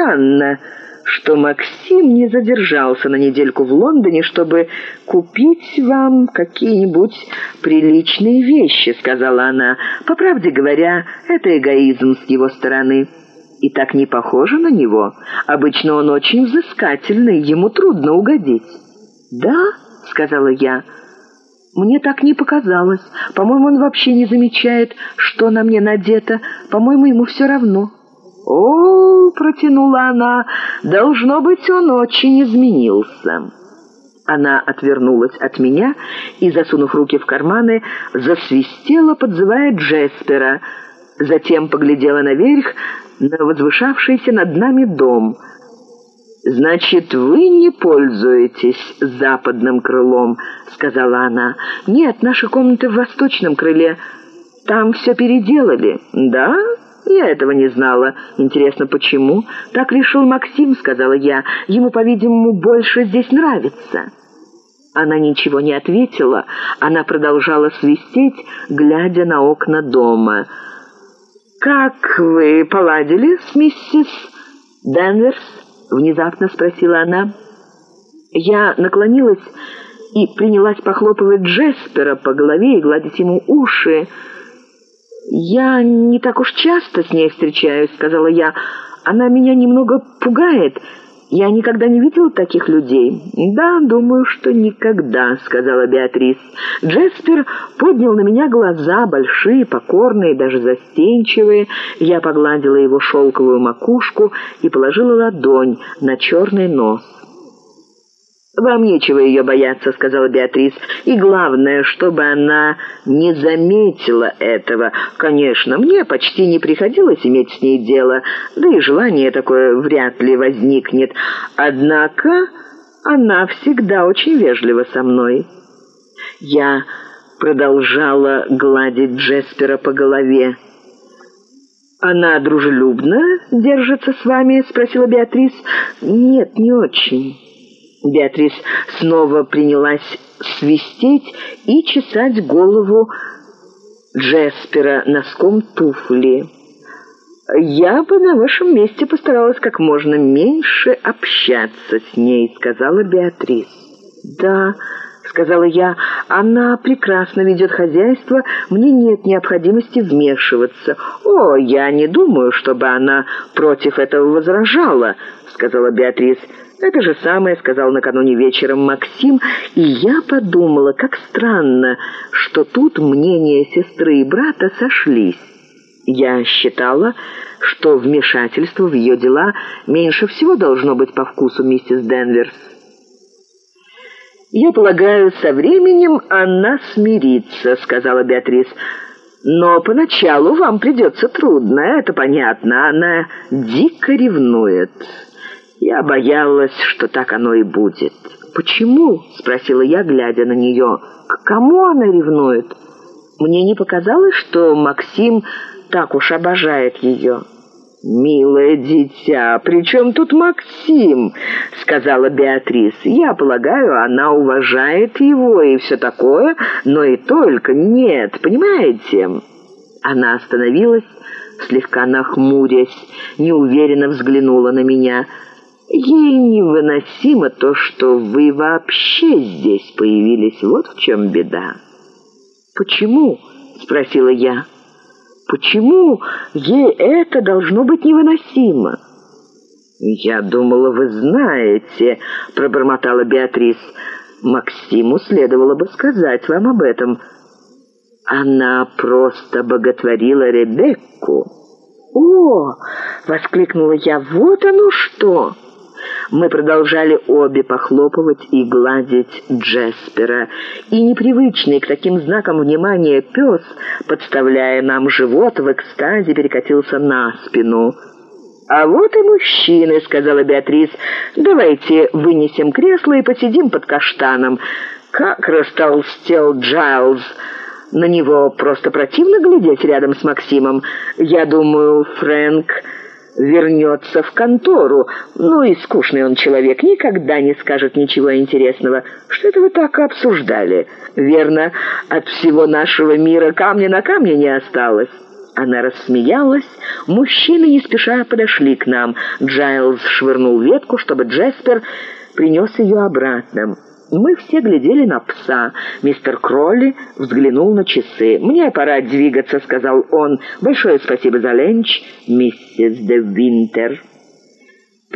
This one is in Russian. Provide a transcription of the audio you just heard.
странно, что Максим не задержался на недельку в Лондоне, чтобы купить вам какие-нибудь приличные вещи», — сказала она. «По правде говоря, это эгоизм с его стороны» и так не похоже на него. Обычно он очень взыскательный, ему трудно угодить». «Да?» — сказала я. «Мне так не показалось. По-моему, он вообще не замечает, что на мне надето. По-моему, ему все равно». «О, — протянула она, — должно быть, он очень изменился». Она отвернулась от меня и, засунув руки в карманы, засвистела, подзывая Джеспера. Затем поглядела наверх на возвышавшийся над нами дом. «Значит, вы не пользуетесь западным крылом», — сказала она. «Нет, наша комната в восточном крыле. Там все переделали». «Да?» «Я этого не знала. Интересно, почему?» «Так решил Максим», — сказала я. «Ему, по-видимому, больше здесь нравится». Она ничего не ответила. Она продолжала свистеть, глядя на окна дома. «Как вы поладили с миссис Денверс?» — внезапно спросила она. Я наклонилась и принялась похлопывать Джеспера по голове и гладить ему уши. «Я не так уж часто с ней встречаюсь», — сказала я. «Она меня немного пугает. Я никогда не видела таких людей». «Да, думаю, что никогда», — сказала Беатрис. Джеспер поднял на меня глаза, большие, покорные, даже застенчивые. Я погладила его шелковую макушку и положила ладонь на черный нос. «Вам нечего ее бояться», — сказала Беатрис. «И главное, чтобы она не заметила этого. Конечно, мне почти не приходилось иметь с ней дело, да и желание такое вряд ли возникнет. Однако она всегда очень вежлива со мной». Я продолжала гладить Джеспера по голове. «Она дружелюбно держится с вами?» — спросила Беатрис. «Нет, не очень». Беатрис снова принялась свистеть и чесать голову Джеспера носком туфли. «Я бы на вашем месте постаралась как можно меньше общаться с ней», — сказала Беатрис. «Да», — сказала я, — «она прекрасно ведет хозяйство, мне нет необходимости вмешиваться». «О, я не думаю, чтобы она против этого возражала», — сказала Беатрис. Это же самое сказал накануне вечером Максим, и я подумала, как странно, что тут мнения сестры и брата сошлись. Я считала, что вмешательство в ее дела меньше всего должно быть по вкусу миссис Денверс. «Я полагаю, со временем она смирится», — сказала Беатрис. «Но поначалу вам придется трудно, это понятно. Она дико ревнует». Я боялась, что так оно и будет. «Почему?» — спросила я, глядя на нее. «К кому она ревнует?» Мне не показалось, что Максим так уж обожает ее. «Милое дитя, при чем тут Максим?» — сказала Беатрис. «Я полагаю, она уважает его и все такое, но и только нет, понимаете?» Она остановилась, слегка нахмурясь, неуверенно взглянула на меня — Ей невыносимо то, что вы вообще здесь появились. Вот в чем беда. «Почему?» — спросила я. «Почему ей это должно быть невыносимо?» «Я думала, вы знаете», — пробормотала Беатрис. «Максиму следовало бы сказать вам об этом». Она просто боготворила Ребекку. «О!» — воскликнула я. «Вот оно что!» Мы продолжали обе похлопывать и гладить Джеспера, и непривычный к таким знакам внимания пес, подставляя нам живот, в экстазе перекатился на спину. «А вот и мужчины», — сказала Беатрис. «Давайте вынесем кресло и посидим под каштаном». Как растолстел Джайлз! На него просто противно глядеть рядом с Максимом. Я думаю, Фрэнк вернется в контору. Ну и скучный он человек, никогда не скажет ничего интересного. Что это вы так обсуждали? Верно, от всего нашего мира камня на камне не осталось. Она рассмеялась. Мужчины не спеша подошли к нам. Джайлз швырнул ветку, чтобы Джеспер принес ее обратно. Мы все глядели на пса. Мистер Кролли взглянул на часы. «Мне пора двигаться», — сказал он. «Большое спасибо за ленч, миссис де Винтер».